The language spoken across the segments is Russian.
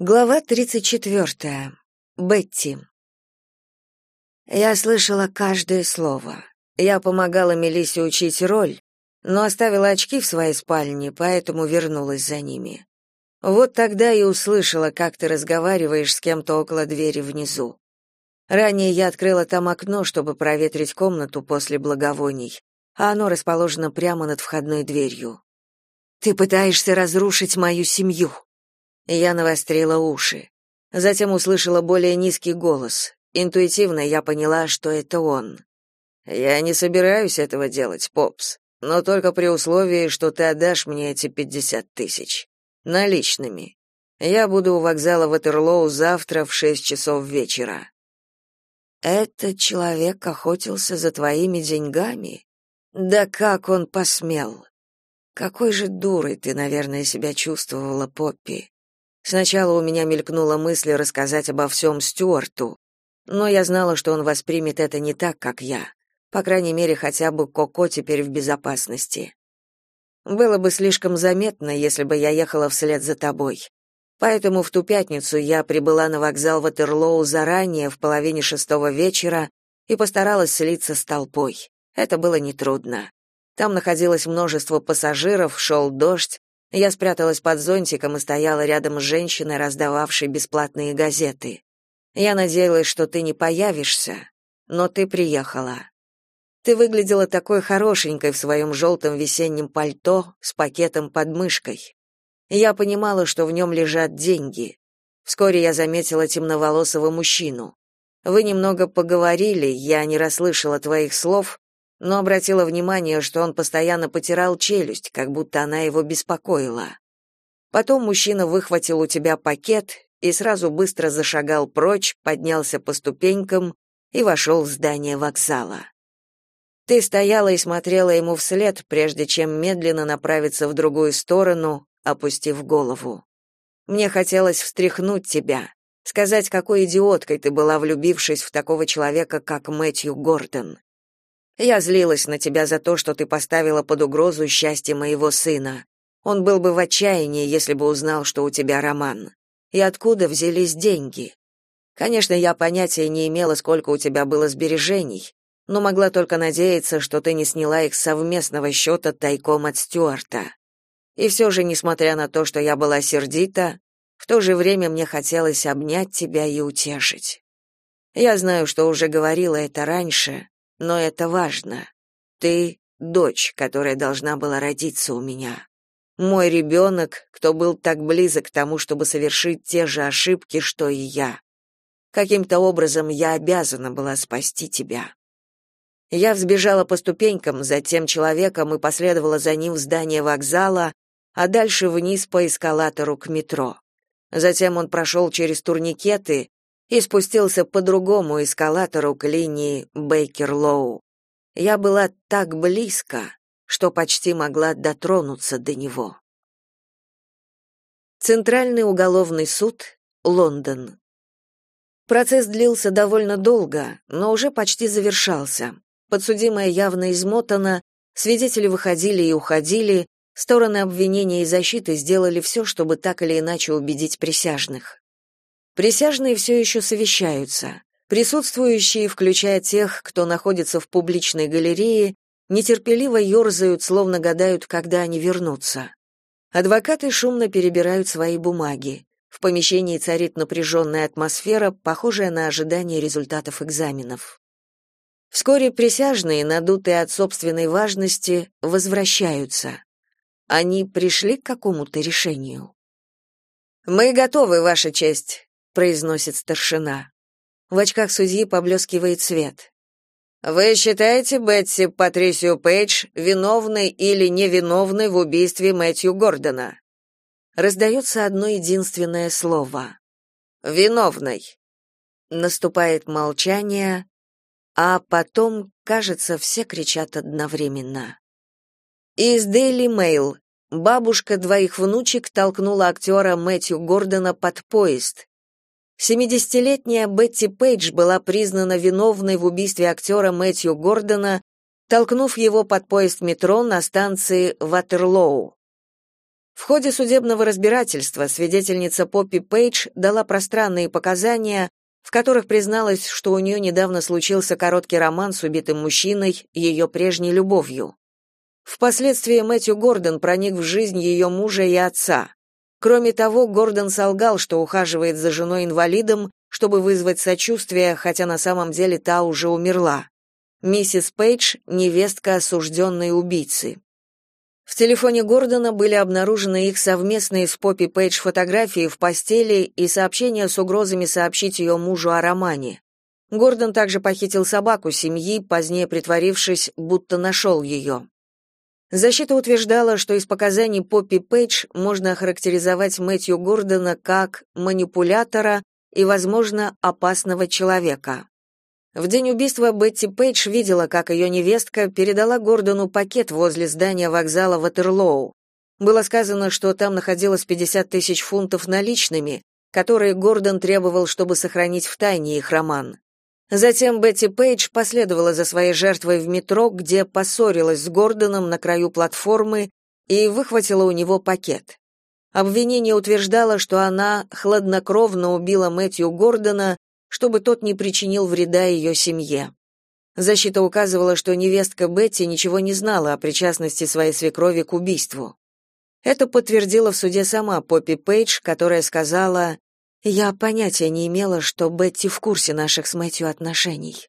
Глава 34. Бетти. Я слышала каждое слово. Я помогала Мелиссе учить роль, но оставила очки в своей спальне, поэтому вернулась за ними. Вот тогда и услышала, как ты разговариваешь с кем-то около двери внизу. Ранее я открыла там окно, чтобы проветрить комнату после благовоний, а оно расположено прямо над входной дверью. Ты пытаешься разрушить мою семью, я навострила уши. Затем услышала более низкий голос. Интуитивно я поняла, что это он. Я не собираюсь этого делать, Попс, но только при условии, что ты отдашь мне эти пятьдесят тысяч. Наличными. Я буду у вокзала Ватерлоу завтра в шесть часов вечера. Этот человек охотился за твоими деньгами? Да как он посмел? Какой же дурой ты, наверное, себя чувствовала, Поппи. Сначала у меня мелькнула мысль рассказать обо всем Стюарту, но я знала, что он воспримет это не так, как я. По крайней мере, хотя бы Коко теперь в безопасности. Было бы слишком заметно, если бы я ехала вслед за тобой. Поэтому в ту пятницу я прибыла на вокзал Ватерлоу заранее, в половине шестого вечера, и постаралась слиться с толпой. Это было нетрудно. Там находилось множество пассажиров, шел дождь, я спряталась под зонтиком и стояла рядом с женщиной, раздававшей бесплатные газеты. Я надеялась, что ты не появишься, но ты приехала. Ты выглядела такой хорошенькой в своем желтом весеннем пальто с пакетом под мышкой. Я понимала, что в нем лежат деньги. Вскоре я заметила темноволосого мужчину. Вы немного поговорили, я не расслышала твоих слов, но обратила внимание, что он постоянно потирал челюсть, как будто она его беспокоила. Потом мужчина выхватил у тебя пакет и сразу быстро зашагал прочь, поднялся по ступенькам и вошел в здание вокзала. Ты стояла и смотрела ему вслед, прежде чем медленно направиться в другую сторону, опустив голову. Мне хотелось встряхнуть тебя, сказать, какой идиоткой ты была, влюбившись в такого человека, как Мэтью Гордон. Я злилась на тебя за то, что ты поставила под угрозу счастье моего сына. Он был бы в отчаянии, если бы узнал, что у тебя роман. И откуда взялись деньги? Конечно, я понятия не имела, сколько у тебя было сбережений, но могла только надеяться, что ты не сняла их с совместного счета тайком от Стюарта. И все же, несмотря на то, что я была сердита, в то же время мне хотелось обнять тебя и утешить. Я знаю, что уже говорила это раньше, но это важно. Ты — дочь, которая должна была родиться у меня. Мой ребенок, кто был так близок к тому, чтобы совершить те же ошибки, что и я. Каким-то образом я обязана была спасти тебя. Я взбежала по ступенькам за тем человеком и последовала за ним в здание вокзала, а дальше вниз по эскалатору к метро. Затем он прошел через турникеты, и спустился по другому эскалатору к линии Бейкер-Лоу. Я была так близко, что почти могла дотронуться до него. Центральный уголовный суд, Лондон. Процесс длился довольно долго, но уже почти завершался. Подсудимая явно измотана, свидетели выходили и уходили, стороны обвинения и защиты сделали все, чтобы так или иначе убедить присяжных. Присяжные все еще совещаются. Присутствующие, включая тех, кто находится в публичной галерее, нетерпеливо ерзают, словно гадают, когда они вернутся. Адвокаты шумно перебирают свои бумаги. В помещении царит напряженная атмосфера, похожая на ожидание результатов экзаменов. Вскоре присяжные, надутые от собственной важности, возвращаются. Они пришли к какому-то решению. «Мы готовы, Ваша честь», произносит старшина. В очках судьи поблескивает свет. Вы считаете Бетси Патрисию Пейдж виновной или невиновной в убийстве Мэтью Гордона? Раздается одно единственное слово. Виновной. Наступает молчание, а потом, кажется, все кричат одновременно. Из Daily Mail. Бабушка двоих внучек толкнула актера Мэтью Гордона под поезд. Семидесятилетняя Бетти Пейдж была признана виновной в убийстве актера Мэтью Гордона, толкнув его под поезд метро на станции Ватерлоу. В ходе судебного разбирательства свидетельница Поппи Пейдж дала пространные показания, в которых призналась, что у нее недавно случился короткий роман с убитым мужчиной, ее прежней любовью. Впоследствии Мэтью Гордон проник в жизнь ее мужа и отца. Кроме того, Гордон солгал, что ухаживает за женой-инвалидом, чтобы вызвать сочувствие, хотя на самом деле та уже умерла. Миссис Пейдж — невестка осужденной убийцы. В телефоне Гордона были обнаружены их совместные с Поппи Пейдж фотографии в постели и сообщения с угрозами сообщить ее мужу о романе. Гордон также похитил собаку семьи, позднее притворившись, будто нашел ее. Защита утверждала, что из показаний Поппи Пейдж можно охарактеризовать Мэтью Гордона как манипулятора и, возможно, опасного человека. В день убийства Бетти Пейдж видела, как ее невестка передала Гордону пакет возле здания вокзала Ватерлоу. Было сказано, что там находилось 50 тысяч фунтов наличными, которые Гордон требовал, чтобы сохранить в тайне их роман. Затем Бетти Пейдж последовала за своей жертвой в метро, где поссорилась с Гордоном на краю платформы и выхватила у него пакет. Обвинение утверждало, что она хладнокровно убила Мэтью Гордона, чтобы тот не причинил вреда ее семье. Защита указывала, что невестка Бетти ничего не знала о причастности своей свекрови к убийству. Это подтвердила в суде сама Поппи Пейдж, которая сказала я понятия не имела, что Бетти в курсе наших с Мэтью отношений.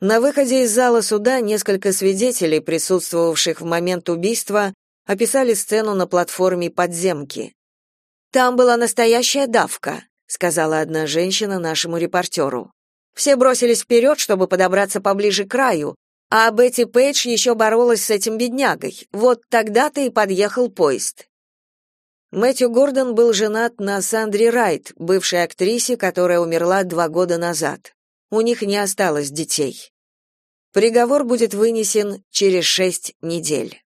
На выходе из зала суда несколько свидетелей, присутствовавших в момент убийства, описали сцену на платформе подземки. «Там была настоящая давка», — сказала одна женщина нашему репортеру. «Все бросились вперед, чтобы подобраться поближе к краю, а Бетти Пейдж еще боролась с этим беднягой. Вот тогда-то и подъехал поезд. Мэтью Гордон был женат на Сандре Райт, бывшей актрисе, которая умерла два года назад. У них не осталось детей. Приговор будет вынесен через шесть недель.